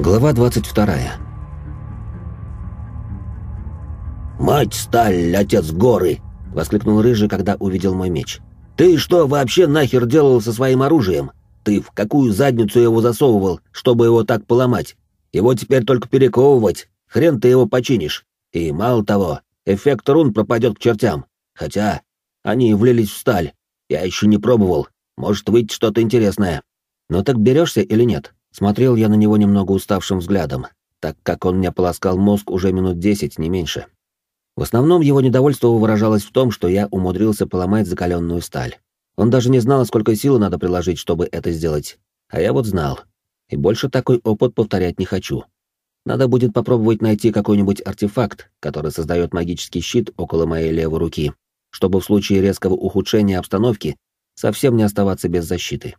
Глава 22. «Мать сталь, отец горы!» — воскликнул Рыжий, когда увидел мой меч. «Ты что вообще нахер делал со своим оружием? Ты в какую задницу его засовывал, чтобы его так поломать? Его теперь только перековывать. Хрен ты его починишь. И мало того, эффект рун пропадет к чертям. Хотя они влились в сталь. Я еще не пробовал. Может выйти что-то интересное. Но так берешься или нет?» Смотрел я на него немного уставшим взглядом, так как он мне полоскал мозг уже минут десять, не меньше. В основном его недовольство выражалось в том, что я умудрился поломать закаленную сталь. Он даже не знал, сколько силы надо приложить, чтобы это сделать. А я вот знал. И больше такой опыт повторять не хочу. Надо будет попробовать найти какой-нибудь артефакт, который создает магический щит около моей левой руки, чтобы в случае резкого ухудшения обстановки совсем не оставаться без защиты.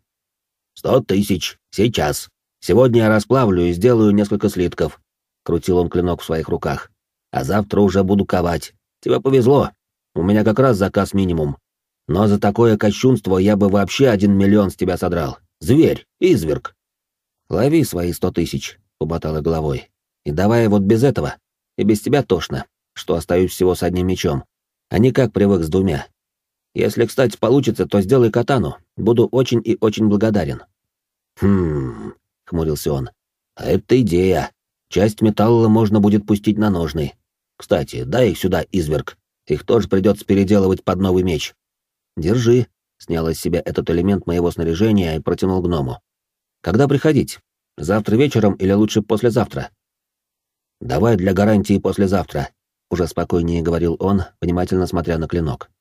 «Сто тысяч. Сейчас», Сегодня я расплавлю и сделаю несколько слитков. Крутил он клинок в своих руках. А завтра уже буду ковать. Тебе повезло. У меня как раз заказ минимум. Но за такое кощунство я бы вообще один миллион с тебя содрал. Зверь, изверг. Лови свои сто тысяч, помотала головой. И давай вот без этого. И без тебя тошно, что остаюсь всего с одним мечом. А не как привык с двумя. Если, кстати, получится, то сделай катану. Буду очень и очень благодарен. Хм, хмурился он. «А это идея. Часть металла можно будет пустить на ножны. Кстати, дай их сюда, изверг. Их тоже придется переделывать под новый меч». «Держи», — снял из себя этот элемент моего снаряжения и протянул гному. «Когда приходить? Завтра вечером или лучше послезавтра?» «Давай для гарантии послезавтра», — уже спокойнее говорил он, внимательно смотря на клинок.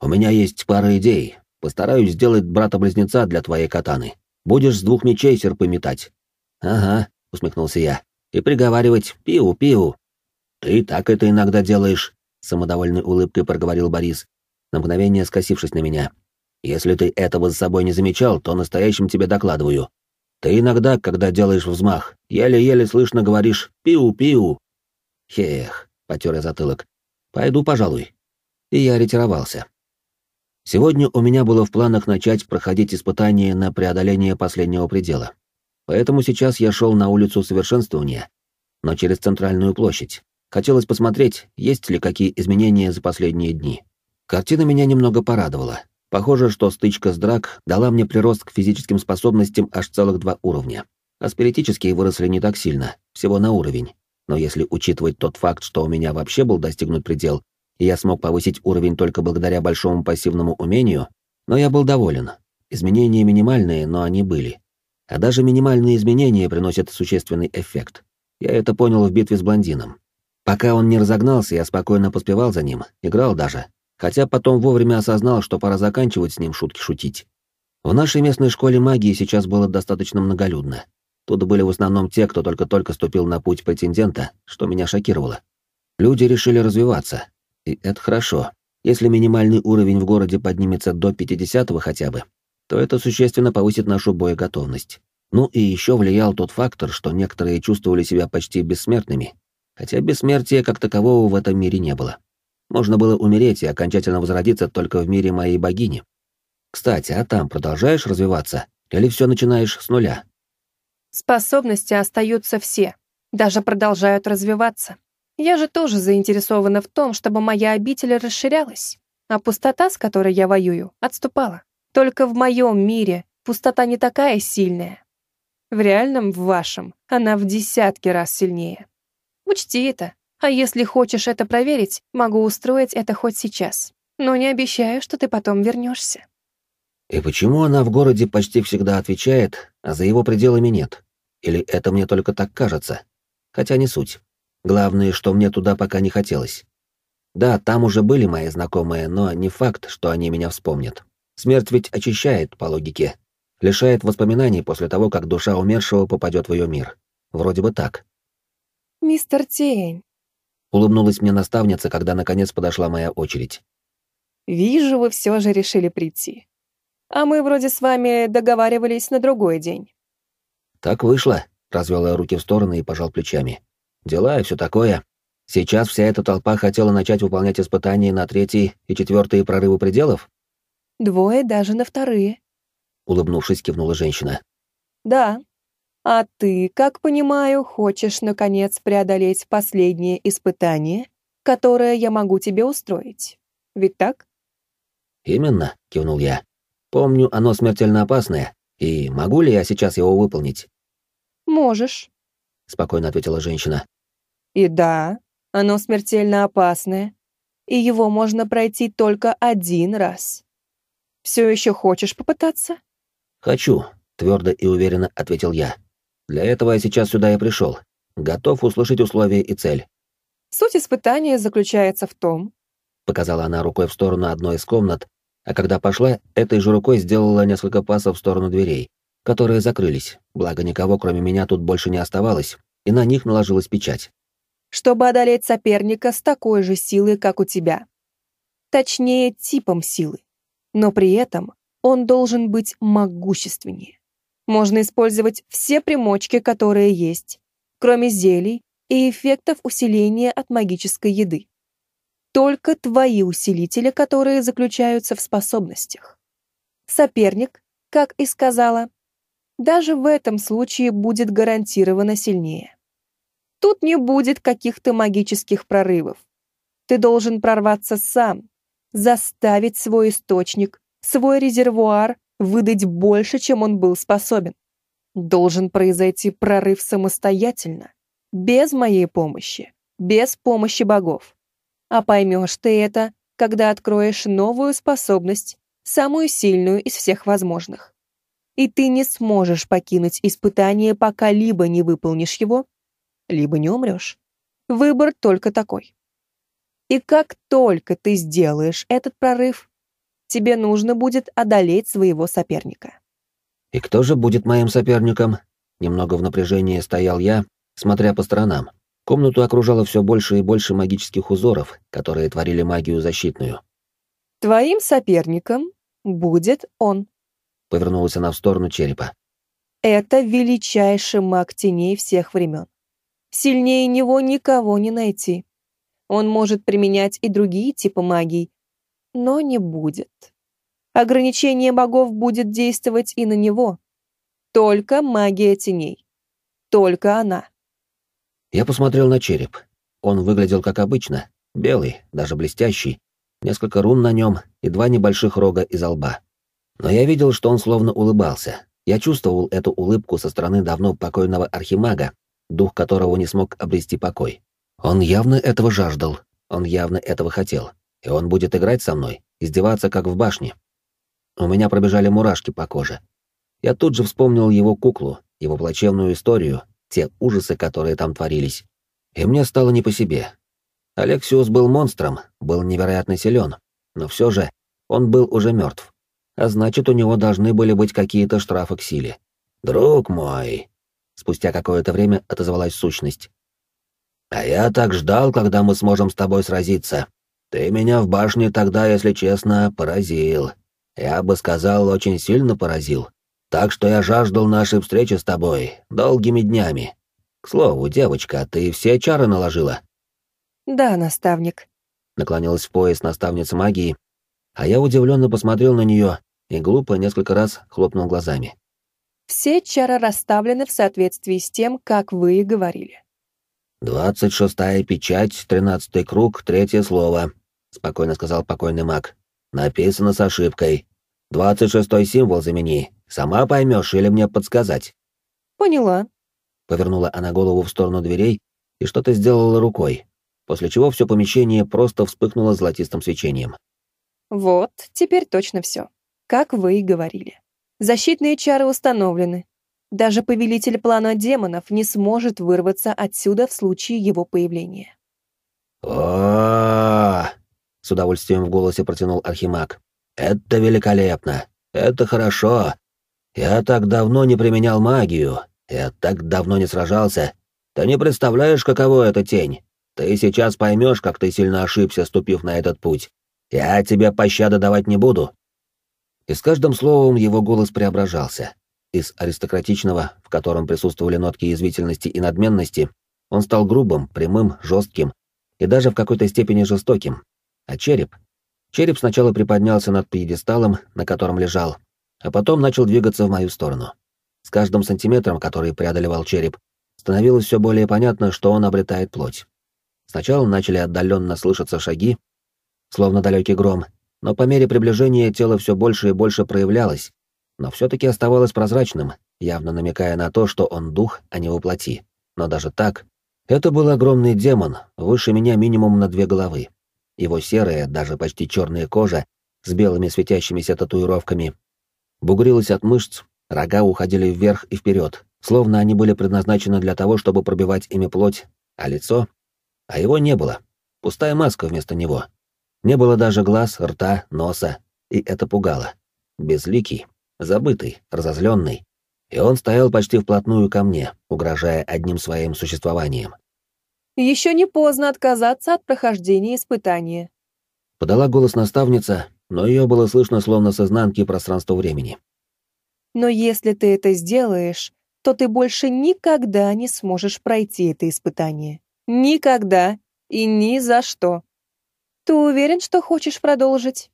«У меня есть пара идей. Постараюсь сделать брата-близнеца для твоей катаны. Будешь с двух мечей серпы метать. «Ага», — усмехнулся я, — «и приговаривать пиу-пиу». «Ты так это иногда делаешь», — самодовольной улыбкой проговорил Борис, на мгновение скосившись на меня. «Если ты этого за собой не замечал, то настоящим тебе докладываю. Ты иногда, когда делаешь взмах, еле-еле слышно говоришь «пиу-пиу». «Хех», — потер я затылок, — «пойду, пожалуй». И я ретировался. Сегодня у меня было в планах начать проходить испытания на преодоление последнего предела. Поэтому сейчас я шел на улицу совершенствования, но через центральную площадь. Хотелось посмотреть, есть ли какие изменения за последние дни. Картина меня немного порадовала. Похоже, что стычка с Драк дала мне прирост к физическим способностям аж целых два уровня. А спиритические выросли не так сильно, всего на уровень. Но если учитывать тот факт, что у меня вообще был достигнут предел, и я смог повысить уровень только благодаря большому пассивному умению, но я был доволен. Изменения минимальные, но они были. А даже минимальные изменения приносят существенный эффект. Я это понял в битве с блондином. Пока он не разогнался, я спокойно поспевал за ним, играл даже, хотя потом вовремя осознал, что пора заканчивать с ним шутки шутить. В нашей местной школе магии сейчас было достаточно многолюдно. Тут были в основном те, кто только-только ступил на путь претендента, что меня шокировало. Люди решили развиваться, и это хорошо. Если минимальный уровень в городе поднимется до 50-го хотя бы, то это существенно повысит нашу боеготовность. Ну и еще влиял тот фактор, что некоторые чувствовали себя почти бессмертными, хотя бессмертия как такового в этом мире не было. Можно было умереть и окончательно возродиться только в мире моей богини. Кстати, а там продолжаешь развиваться или все начинаешь с нуля? Способности остаются все, даже продолжают развиваться. Я же тоже заинтересована в том, чтобы моя обитель расширялась, а пустота, с которой я воюю, отступала. Только в моем мире пустота не такая сильная. В реальном, в вашем, она в десятки раз сильнее. Учти это. А если хочешь это проверить, могу устроить это хоть сейчас. Но не обещаю, что ты потом вернешься. И почему она в городе почти всегда отвечает, а за его пределами нет? Или это мне только так кажется? Хотя не суть. Главное, что мне туда пока не хотелось. Да, там уже были мои знакомые, но не факт, что они меня вспомнят. Смерть ведь очищает, по логике. Лишает воспоминаний после того, как душа умершего попадет в ее мир. Вроде бы так. «Мистер Тень», — улыбнулась мне наставница, когда наконец подошла моя очередь. «Вижу, вы все же решили прийти. А мы вроде с вами договаривались на другой день». «Так вышло», — развел я руки в стороны и пожал плечами. «Дела и все такое. Сейчас вся эта толпа хотела начать выполнять испытания на третий и четвертые прорывы пределов?» Двое даже на вторые. Улыбнувшись, кивнула женщина. Да. А ты, как понимаю, хочешь, наконец, преодолеть последнее испытание, которое я могу тебе устроить. Ведь так? Именно, кивнул я. Помню, оно смертельно опасное, и могу ли я сейчас его выполнить? Можешь, спокойно ответила женщина. И да, оно смертельно опасное, и его можно пройти только один раз. Все еще хочешь попытаться? Хочу, твердо и уверенно ответил я. Для этого я сейчас сюда и пришел. Готов услышать условия и цель. Суть испытания заключается в том, показала она рукой в сторону одной из комнат, а когда пошла, этой же рукой сделала несколько пасов в сторону дверей, которые закрылись, благо никого кроме меня тут больше не оставалось, и на них наложилась печать. Чтобы одолеть соперника с такой же силой, как у тебя. Точнее, типом силы. Но при этом он должен быть могущественнее. Можно использовать все примочки, которые есть, кроме зелий и эффектов усиления от магической еды только твои усилители, которые заключаются в способностях. Соперник, как и сказала, даже в этом случае будет гарантированно сильнее. Тут не будет каких-то магических прорывов. Ты должен прорваться сам, заставить свой источник, свой резервуар выдать больше, чем он был способен. Должен произойти прорыв самостоятельно, без моей помощи, без помощи богов. А поймешь ты это, когда откроешь новую способность, самую сильную из всех возможных. И ты не сможешь покинуть испытание, пока либо не выполнишь его, либо не умрешь. Выбор только такой. И как только ты сделаешь этот прорыв, тебе нужно будет одолеть своего соперника. И кто же будет моим соперником? Немного в напряжении стоял я, смотря по сторонам. Комнату окружало все больше и больше магических узоров, которые творили магию защитную. «Твоим соперником будет он», — повернулась она в сторону черепа. «Это величайший маг теней всех времен. Сильнее него никого не найти. Он может применять и другие типы магии, но не будет. Ограничение богов будет действовать и на него. Только магия теней. Только она. Я посмотрел на череп. Он выглядел как обычно, белый, даже блестящий, несколько рун на нем и два небольших рога из лба. Но я видел, что он словно улыбался. Я чувствовал эту улыбку со стороны давно покойного архимага, дух которого не смог обрести покой. Он явно этого жаждал, он явно этого хотел. И он будет играть со мной, издеваться, как в башне. У меня пробежали мурашки по коже. Я тут же вспомнил его куклу, его плачевную историю, те ужасы, которые там творились. И мне стало не по себе. Алексиус был монстром, был невероятно силен, но все же он был уже мертв. А значит, у него должны были быть какие-то штрафы к силе. «Друг мой!» Спустя какое-то время отозвалась сущность. «А я так ждал, когда мы сможем с тобой сразиться. Ты меня в башне тогда, если честно, поразил. Я бы сказал, очень сильно поразил. Так что я жаждал нашей встречи с тобой долгими днями. К слову, девочка, ты все чары наложила?» «Да, наставник», — наклонилась в пояс наставница магии, а я удивленно посмотрел на нее и глупо несколько раз хлопнул глазами. «Все чары расставлены в соответствии с тем, как вы и говорили». «Двадцать шестая печать, тринадцатый круг, третье слово», — спокойно сказал покойный маг. «Написано с ошибкой. Двадцать шестой символ замени, Сама поймешь или мне подсказать?» «Поняла». Повернула она голову в сторону дверей и что-то сделала рукой, после чего все помещение просто вспыхнуло золотистым свечением. «Вот, теперь точно все. Как вы и говорили. Защитные чары установлены. Даже повелитель плана демонов не сможет вырваться отсюда в случае его появления». о с удовольствием в голосе протянул Архимаг. «Это великолепно! Это хорошо! Я так давно не применял магию, я так давно не сражался. Ты не представляешь, каково это тень. Ты сейчас поймешь, как ты сильно ошибся, ступив на этот путь. Я тебе пощады давать не буду». И с каждым словом его голос преображался. Из аристократичного, в котором присутствовали нотки язвительности и надменности, он стал грубым, прямым, жестким и даже в какой-то степени жестоким. А череп? Череп сначала приподнялся над пьедесталом, на котором лежал, а потом начал двигаться в мою сторону. С каждым сантиметром, который преодолевал череп, становилось все более понятно, что он обретает плоть. Сначала начали отдаленно слышаться шаги, словно далекий гром, но по мере приближения тело все больше и больше проявлялось, но все-таки оставалось прозрачным, явно намекая на то, что он дух, а не воплоти. Но даже так, это был огромный демон, выше меня минимум на две головы. Его серая, даже почти черная кожа с белыми светящимися татуировками бугрилась от мышц, рога уходили вверх и вперед, словно они были предназначены для того, чтобы пробивать ими плоть, а лицо... А его не было. Пустая маска вместо него. Не было даже глаз, рта, носа, и это пугало. Безликий, забытый, разозленный. И он стоял почти вплотную ко мне, угрожая одним своим существованием. «Еще не поздно отказаться от прохождения испытания», — подала голос наставница, но ее было слышно словно с изнанки пространства-времени. «Но если ты это сделаешь, то ты больше никогда не сможешь пройти это испытание. Никогда и ни за что. Ты уверен, что хочешь продолжить?»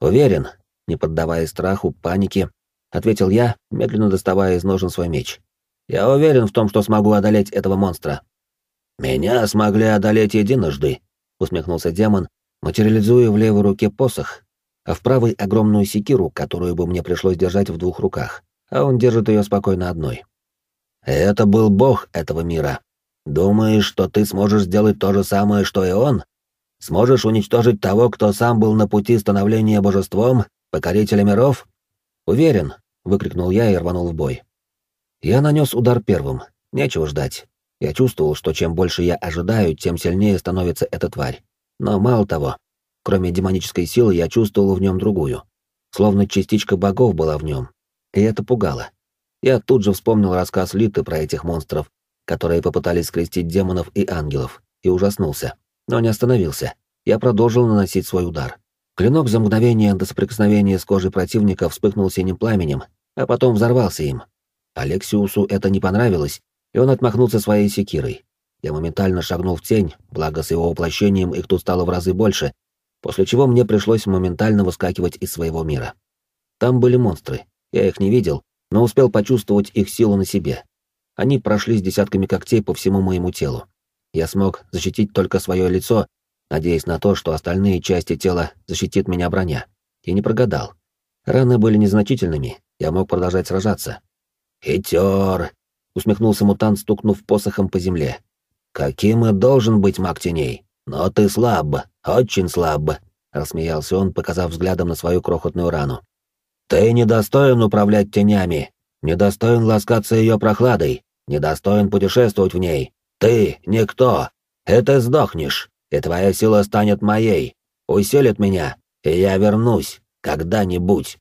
«Уверен», не поддавая страху, панике, ответил я, медленно доставая из ножен свой меч. «Я уверен в том, что смогу одолеть этого монстра». «Меня смогли одолеть единожды», — усмехнулся демон, материализуя в левой руке посох, а в правой огромную секиру, которую бы мне пришлось держать в двух руках, а он держит ее спокойно одной. «Это был бог этого мира. Думаешь, что ты сможешь сделать то же самое, что и он? Сможешь уничтожить того, кто сам был на пути становления божеством, покорителя миров?» «Уверен», — выкрикнул я и рванул в бой. Я нанес удар первым, нечего ждать. Я чувствовал, что чем больше я ожидаю, тем сильнее становится эта тварь. Но мало того, кроме демонической силы, я чувствовал в нем другую. Словно частичка богов была в нем. И это пугало. Я тут же вспомнил рассказ Литы про этих монстров, которые попытались скрестить демонов и ангелов, и ужаснулся. Но не остановился. Я продолжил наносить свой удар. Клинок за мгновение до соприкосновения с кожей противника вспыхнул синим пламенем, а потом взорвался им. Алексиусу это не понравилось, и он отмахнулся своей секирой. Я моментально шагнул в тень, благо с его воплощением их тут стало в разы больше, после чего мне пришлось моментально выскакивать из своего мира. Там были монстры. Я их не видел, но успел почувствовать их силу на себе. Они прошли с десятками когтей по всему моему телу. Я смог защитить только свое лицо надеясь на то, что остальные части тела защитит меня броня. И не прогадал. Раны были незначительными, я мог продолжать сражаться. «Хитер!» — усмехнулся мутант, стукнув посохом по земле. «Каким и должен быть маг теней? Но ты слаб, очень слаб!» — рассмеялся он, показав взглядом на свою крохотную рану. «Ты недостоин управлять тенями, недостоин ласкаться ее прохладой, недостоин путешествовать в ней. Ты — никто, Это сдохнешь!» И твоя сила станет моей, усилит меня, и я вернусь когда-нибудь.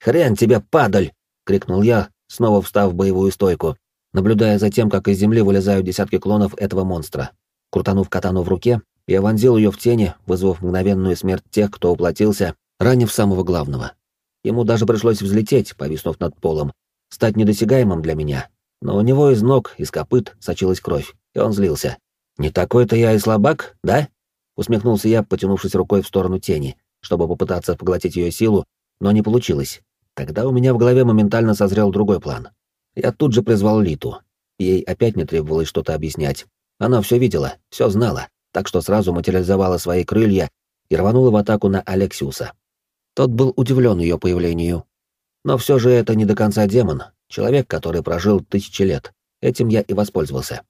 «Хрен тебе, падаль!» — крикнул я, снова встав в боевую стойку, наблюдая за тем, как из земли вылезают десятки клонов этого монстра. Крутанув катану в руке, я вонзил ее в тени, вызвав мгновенную смерть тех, кто уплотился, ранив самого главного. Ему даже пришлось взлететь, повиснув над полом, стать недосягаемым для меня. Но у него из ног, из копыт сочилась кровь, и он злился. «Не такой-то я и слабак, да?» — усмехнулся я, потянувшись рукой в сторону тени, чтобы попытаться поглотить ее силу, но не получилось. Тогда у меня в голове моментально созрел другой план. Я тут же призвал Литу. Ей опять не требовалось что-то объяснять. Она все видела, все знала, так что сразу материализовала свои крылья и рванула в атаку на Алексиуса. Тот был удивлен ее появлению. Но все же это не до конца демон, человек, который прожил тысячи лет. Этим я и воспользовался.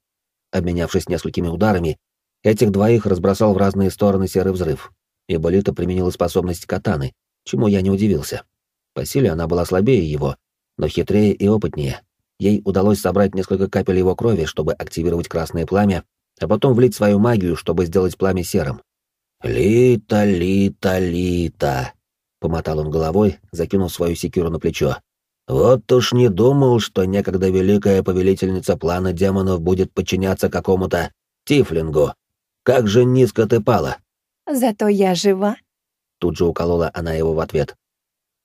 Обменявшись несколькими ударами, этих двоих разбросал в разные стороны серый взрыв, и Болита применила способность катаны, чему я не удивился. По силе она была слабее его, но хитрее и опытнее. Ей удалось собрать несколько капель его крови, чтобы активировать красное пламя, а потом влить свою магию, чтобы сделать пламя серым. «Лита, Лита, Лита!» — помотал он головой, закинув свою секиру на плечо. Вот уж не думал, что некогда великая повелительница плана демонов будет подчиняться какому-то тифлингу. Как же низко ты пала. Зато я жива. Тут же уколола она его в ответ.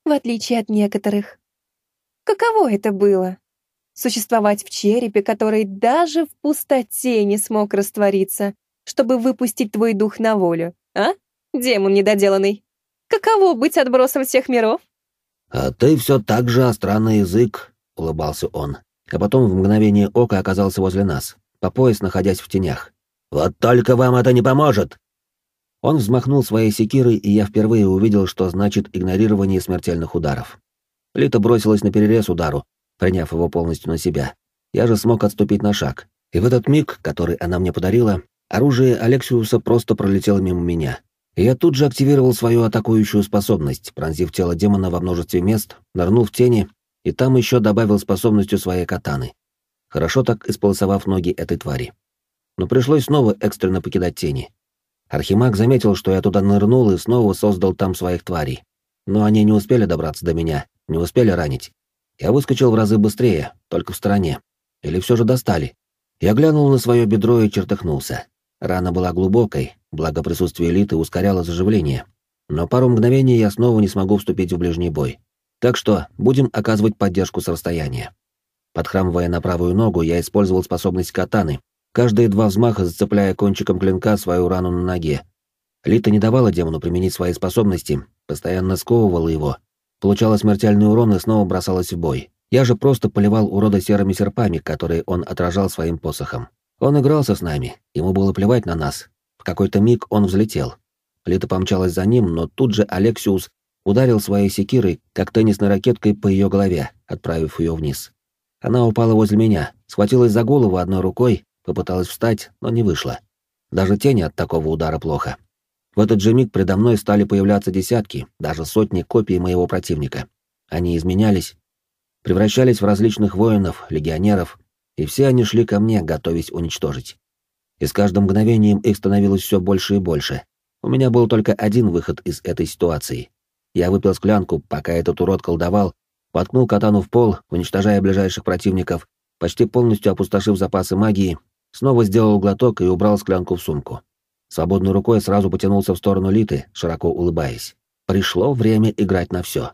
В отличие от некоторых. Каково это было? Существовать в черепе, который даже в пустоте не смог раствориться, чтобы выпустить твой дух на волю, а? Демон недоделанный. Каково быть отбросом всех миров? А ты все так же остра на язык. улыбался он, а потом в мгновение ока оказался возле нас, по пояс находясь в тенях. «Вот только вам это не поможет!» Он взмахнул своей секирой, и я впервые увидел, что значит игнорирование смертельных ударов. Лита бросилась на перерез удару, приняв его полностью на себя. Я же смог отступить на шаг, и в этот миг, который она мне подарила, оружие Алексиуса просто пролетело мимо меня. Я тут же активировал свою атакующую способность, пронзив тело демона во множестве мест, нырнул в тени, и там еще добавил способностью своей катаны. Хорошо так исполосовав ноги этой твари. Но пришлось снова экстренно покидать тени. Архимаг заметил, что я туда нырнул и снова создал там своих тварей. Но они не успели добраться до меня, не успели ранить. Я выскочил в разы быстрее, только в стороне. Или все же достали. Я глянул на свое бедро и чертыхнулся. Рана была глубокой, благо присутствие элиты ускоряло заживление. Но пару мгновений я снова не смогу вступить в ближний бой. Так что будем оказывать поддержку с расстояния. Подхрамывая на правую ногу, я использовал способность катаны, каждые два взмаха зацепляя кончиком клинка свою рану на ноге. Лита не давала демону применить свои способности, постоянно сковывала его, получала смертельный урон и снова бросалась в бой. Я же просто поливал урода серыми серпами, которые он отражал своим посохом. Он игрался с нами, ему было плевать на нас. В какой-то миг он взлетел. Лита помчалась за ним, но тут же Алексиус ударил своей секирой, как теннисной ракеткой по ее голове, отправив ее вниз. Она упала возле меня, схватилась за голову одной рукой, попыталась встать, но не вышла. Даже тени от такого удара плохо. В этот же миг предо мной стали появляться десятки, даже сотни копий моего противника. Они изменялись, превращались в различных воинов, легионеров, и все они шли ко мне, готовясь уничтожить. И с каждым мгновением их становилось все больше и больше. У меня был только один выход из этой ситуации. Я выпил склянку, пока этот урод колдовал, воткнул катану в пол, уничтожая ближайших противников, почти полностью опустошив запасы магии, снова сделал глоток и убрал склянку в сумку. Свободной рукой сразу потянулся в сторону Литы, широко улыбаясь. Пришло время играть на все.